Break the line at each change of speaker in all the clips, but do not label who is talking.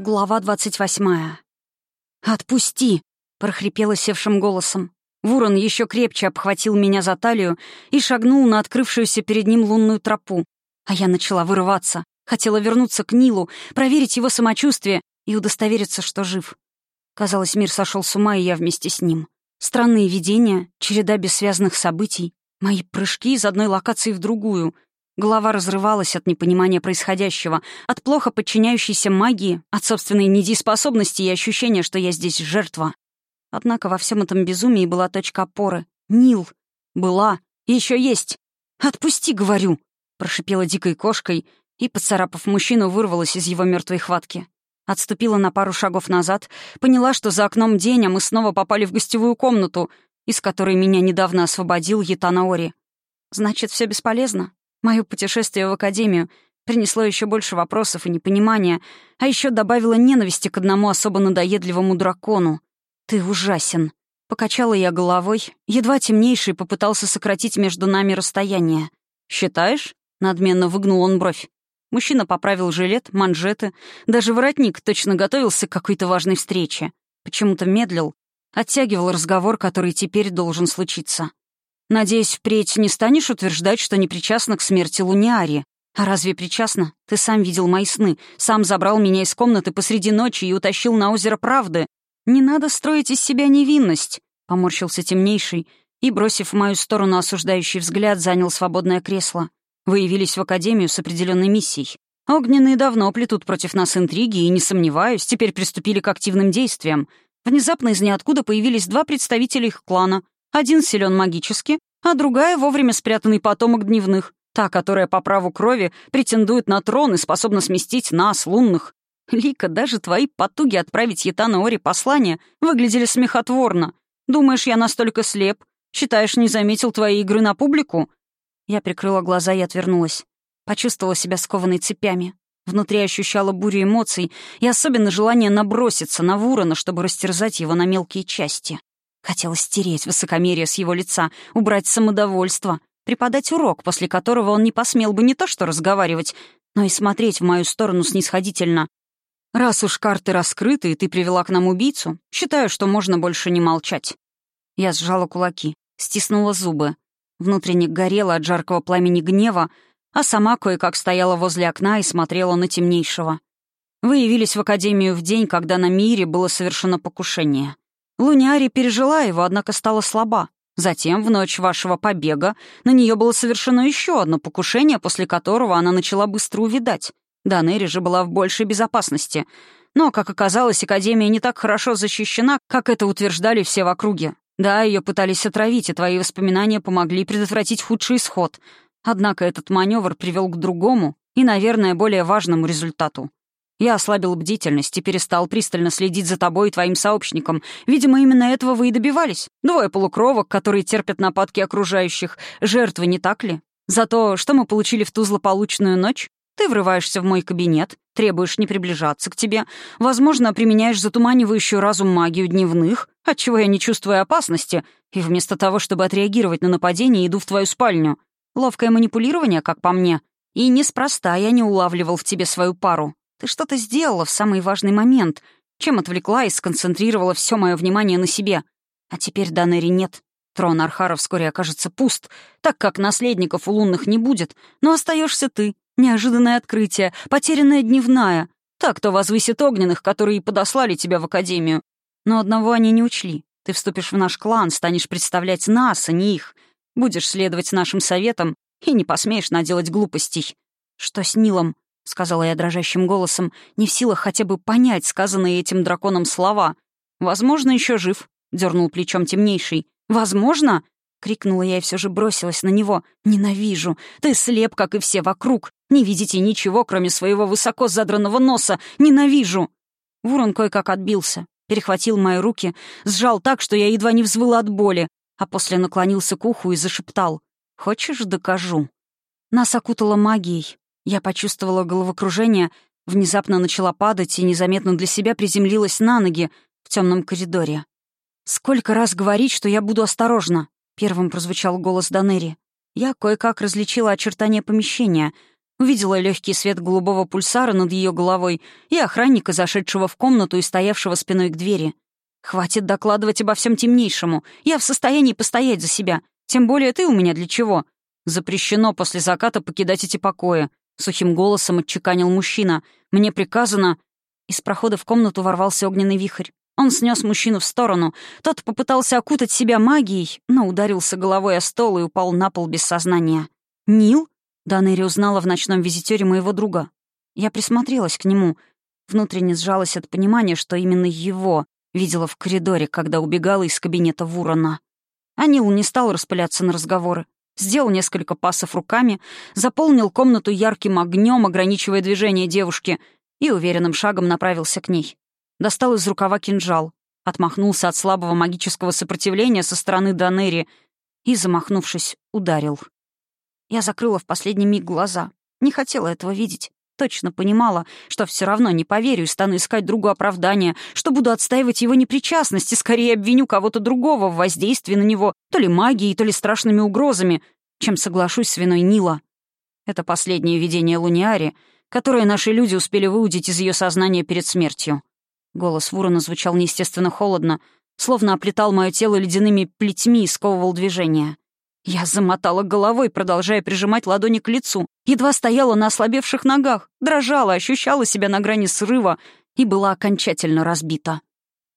Глава двадцать восьмая. «Отпусти!» — прохрипела севшим голосом. Вурон еще крепче обхватил меня за талию и шагнул на открывшуюся перед ним лунную тропу. А я начала вырываться. Хотела вернуться к Нилу, проверить его самочувствие и удостовериться, что жив. Казалось, мир сошел с ума, и я вместе с ним. Странные видения, череда бессвязных событий, мои прыжки из одной локации в другую — Голова разрывалась от непонимания происходящего, от плохо подчиняющейся магии, от собственной недееспособности и ощущения, что я здесь жертва. Однако во всем этом безумии была точка опоры. Нил. Была. еще есть. «Отпусти, говорю!» Прошипела дикой кошкой и, поцарапав мужчину, вырвалась из его мертвой хватки. Отступила на пару шагов назад, поняла, что за окном день, а мы снова попали в гостевую комнату, из которой меня недавно освободил Ятанаори. Значит, все бесполезно. Мое путешествие в академию принесло еще больше вопросов и непонимания, а еще добавило ненависти к одному особо надоедливому дракону. «Ты ужасен», — покачала я головой, едва темнейший попытался сократить между нами расстояние. «Считаешь?» — надменно выгнул он бровь. Мужчина поправил жилет, манжеты, даже воротник точно готовился к какой-то важной встрече. Почему-то медлил, оттягивал разговор, который теперь должен случиться. Надеюсь, впредь не станешь утверждать, что не причастна к смерти Луниари. А разве причастна? Ты сам видел мои сны, сам забрал меня из комнаты посреди ночи и утащил на озеро правды. Не надо строить из себя невинность, — поморщился темнейший и, бросив в мою сторону осуждающий взгляд, занял свободное кресло. Вы явились в Академию с определенной миссией. Огненные давно плетут против нас интриги и, не сомневаюсь, теперь приступили к активным действиям. Внезапно из ниоткуда появились два представителя их клана, один силен магически, а другая — вовремя спрятанный потомок дневных, та, которая по праву крови претендует на трон и способна сместить нас, лунных. Лика, даже твои потуги отправить Етана Ори послание выглядели смехотворно. Думаешь, я настолько слеп? Считаешь, не заметил твои игры на публику?» Я прикрыла глаза и отвернулась. Почувствовала себя скованной цепями. Внутри ощущала бурю эмоций и особенно желание наброситься на Вурона, чтобы растерзать его на мелкие части. Хотелось стереть высокомерие с его лица, убрать самодовольство, преподать урок, после которого он не посмел бы не то что разговаривать, но и смотреть в мою сторону снисходительно. «Раз уж карты раскрыты, и ты привела к нам убийцу, считаю, что можно больше не молчать». Я сжала кулаки, стиснула зубы. Внутренне горела от жаркого пламени гнева, а сама кое-как стояла возле окна и смотрела на темнейшего. Вы явились в Академию в день, когда на мире было совершено покушение. Луниари пережила его, однако стала слаба. Затем, в ночь вашего побега, на нее было совершено еще одно покушение, после которого она начала быстро увидать. Данери же была в большей безопасности. Но, как оказалось, Академия не так хорошо защищена, как это утверждали все в округе. Да, ее пытались отравить, и твои воспоминания помогли предотвратить худший исход. Однако этот маневр привел к другому и, наверное, более важному результату. Я ослабил бдительность и перестал пристально следить за тобой и твоим сообщником. Видимо, именно этого вы и добивались. Двое полукровок, которые терпят нападки окружающих. Жертвы, не так ли? За то, что мы получили в ту злополучную ночь? Ты врываешься в мой кабинет, требуешь не приближаться к тебе, возможно, применяешь затуманивающую разум магию дневных, отчего я не чувствую опасности, и вместо того, чтобы отреагировать на нападение, иду в твою спальню. Ловкое манипулирование, как по мне. И неспроста я не улавливал в тебе свою пару. Ты что-то сделала в самый важный момент, чем отвлекла и сконцентрировала все мое внимание на себе. А теперь Данери нет. Трон Архара вскоре окажется пуст, так как наследников у лунных не будет, но остаешься ты. Неожиданное открытие, потерянная дневная. Так, кто возвысит огненных, которые и подослали тебя в Академию. Но одного они не учли. Ты вступишь в наш клан, станешь представлять нас, а не их. Будешь следовать нашим советам и не посмеешь наделать глупостей. Что с Нилом? — сказала я дрожащим голосом, не в силах хотя бы понять сказанные этим драконом слова. «Возможно, еще жив», — дернул плечом темнейший. «Возможно?» — крикнула я и все же бросилась на него. «Ненавижу! Ты слеп, как и все вокруг! Не видите ничего, кроме своего высоко задранного носа! Ненавижу!» Вурон кое-как отбился, перехватил мои руки, сжал так, что я едва не взвыла от боли, а после наклонился к уху и зашептал. «Хочешь, докажу?» Нас окутала магией, я почувствовала головокружение, внезапно начала падать и незаметно для себя приземлилась на ноги в темном коридоре. «Сколько раз говорить, что я буду осторожна?» — первым прозвучал голос Данери. Я кое-как различила очертания помещения. Увидела легкий свет голубого пульсара над ее головой и охранника, зашедшего в комнату и стоявшего спиной к двери. «Хватит докладывать обо всем темнейшему. Я в состоянии постоять за себя. Тем более ты у меня для чего? Запрещено после заката покидать эти покои», — сухим голосом отчеканил мужчина. «Мне приказано...» Из прохода в комнату ворвался огненный вихрь. Он снес мужчину в сторону. Тот попытался окутать себя магией, но ударился головой о стол и упал на пол без сознания. «Нил?» Данэри узнала в ночном визитере моего друга. Я присмотрелась к нему. Внутренне сжалась от понимания, что именно его видела в коридоре, когда убегала из кабинета Вурона. Анил не стал распыляться на разговоры. Сделал несколько пасов руками, заполнил комнату ярким огнем, ограничивая движение девушки, и уверенным шагом направился к ней. Достал из рукава кинжал, отмахнулся от слабого магического сопротивления со стороны Данери и, замахнувшись, ударил. Я закрыла в последний миг глаза. Не хотела этого видеть. Точно понимала, что все равно не поверю и стану искать другу оправдания, что буду отстаивать его непричастность и скорее обвиню кого-то другого в воздействии на него то ли магией, то ли страшными угрозами, чем соглашусь с виной Нила. Это последнее видение Луниари, которое наши люди успели выудить из ее сознания перед смертью. Голос Вурона звучал неестественно холодно, словно оплетал мое тело ледяными плетьми и сковывал движение. Я замотала головой, продолжая прижимать ладони к лицу. Едва стояла на ослабевших ногах, дрожала, ощущала себя на грани срыва и была окончательно разбита.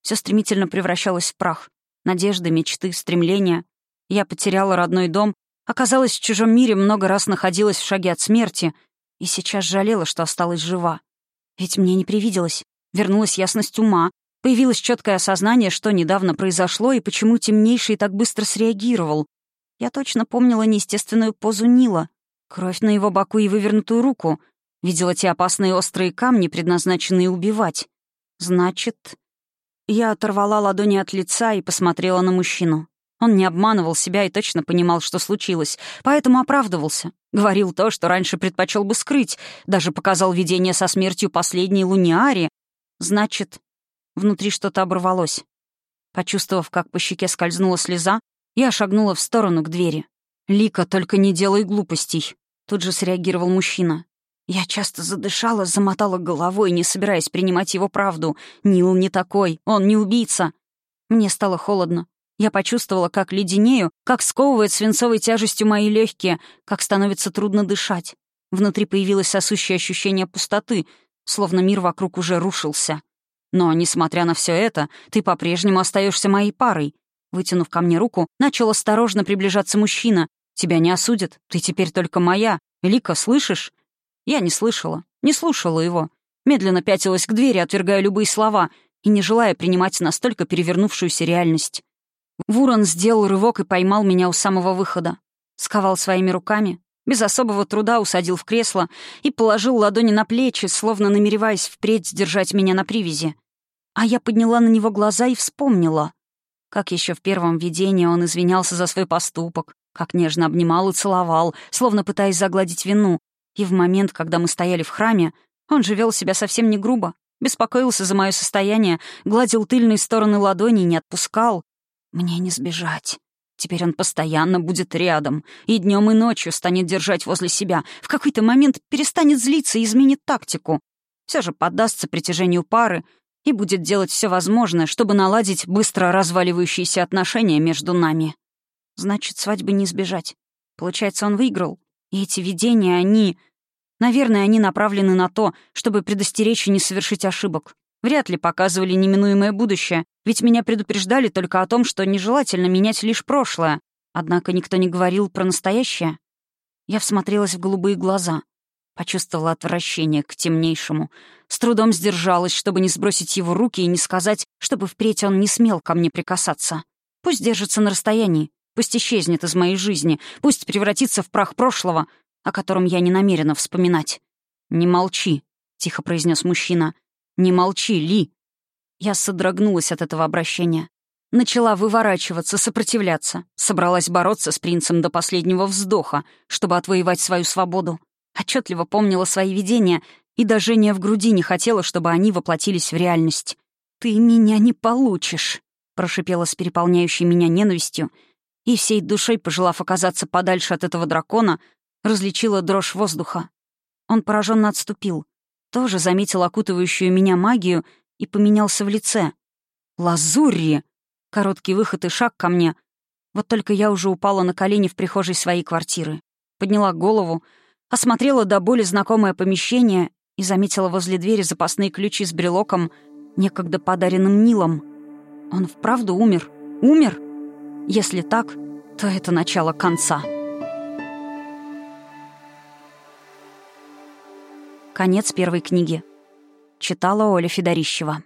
Все стремительно превращалось в прах. Надежды, мечты, стремления. Я потеряла родной дом, оказалась в чужом мире, много раз находилась в шаге от смерти и сейчас жалела, что осталась жива. Ведь мне не привиделось. Вернулась ясность ума, появилось четкое осознание, что недавно произошло и почему темнейший так быстро среагировал. Я точно помнила неестественную позу Нила, кровь на его боку и вывернутую руку. Видела те опасные острые камни, предназначенные убивать. Значит... Я оторвала ладони от лица и посмотрела на мужчину. Он не обманывал себя и точно понимал, что случилось, поэтому оправдывался. Говорил то, что раньше предпочел бы скрыть, даже показал видение со смертью последней луниари. Значит, внутри что-то оборвалось. Почувствовав, как по щеке скользнула слеза, я шагнула в сторону к двери. «Лика, только не делай глупостей», — тут же среагировал мужчина. Я часто задышала, замотала головой, не собираясь принимать его правду. Нил не такой, он не убийца. Мне стало холодно. Я почувствовала, как леденею, как сковывает свинцовой тяжестью мои легкие, как становится трудно дышать. Внутри появилось сосущее ощущение пустоты, словно мир вокруг уже рушился. Но, несмотря на все это, ты по-прежнему остаешься моей парой. Вытянув ко мне руку, начал осторожно приближаться мужчина. «Тебя не осудят. Ты теперь только моя. Лика, слышишь?» Я не слышала, не слушала его. Медленно пятилась к двери, отвергая любые слова и не желая принимать настолько перевернувшуюся реальность. Вурон сделал рывок и поймал меня у самого выхода. Сковал своими руками, без особого труда усадил в кресло и положил ладони на плечи, словно намереваясь впредь держать меня на привязи. А я подняла на него глаза и вспомнила. Как еще в первом видении он извинялся за свой поступок, как нежно обнимал и целовал, словно пытаясь загладить вину. И в момент, когда мы стояли в храме, он же вел себя совсем не грубо, беспокоился за мое состояние, гладил тыльные стороны ладони и не отпускал. Мне не сбежать. Теперь он постоянно будет рядом, и днем и ночью станет держать возле себя. В какой-то момент перестанет злиться и изменит тактику. Все же поддастся притяжению пары и будет делать все возможное, чтобы наладить быстро разваливающиеся отношения между нами. Значит, свадьбы не избежать. Получается, он выиграл. И эти видения, они... Наверное, они направлены на то, чтобы предостеречь и не совершить ошибок. Вряд ли показывали неминуемое будущее, ведь меня предупреждали только о том, что нежелательно менять лишь прошлое. Однако никто не говорил про настоящее. Я всмотрелась в голубые глаза. Почувствовала отвращение к темнейшему. С трудом сдержалась, чтобы не сбросить его руки и не сказать, чтобы впредь он не смел ко мне прикасаться. Пусть держится на расстоянии, пусть исчезнет из моей жизни, пусть превратится в прах прошлого, о котором я не намерена вспоминать. «Не молчи», — тихо произнес мужчина. «Не молчи, Ли». Я содрогнулась от этого обращения. Начала выворачиваться, сопротивляться. Собралась бороться с принцем до последнего вздоха, чтобы отвоевать свою свободу. Отчетливо помнила свои видения, и даже не в груди не хотела, чтобы они воплотились в реальность. «Ты меня не получишь», — прошипела с переполняющей меня ненавистью, и всей душой, пожелав оказаться подальше от этого дракона, различила дрожь воздуха. Он пораженно отступил. Тоже заметил окутывающую меня магию и поменялся в лице. «Лазурри!» Короткий выход и шаг ко мне. Вот только я уже упала на колени в прихожей своей квартиры. Подняла голову, осмотрела до боли знакомое помещение и заметила возле двери запасные ключи с брелоком, некогда подаренным Нилом. Он вправду умер. Умер? Если так, то это начало конца. Конец первой книги. Читала Оля Федорищева.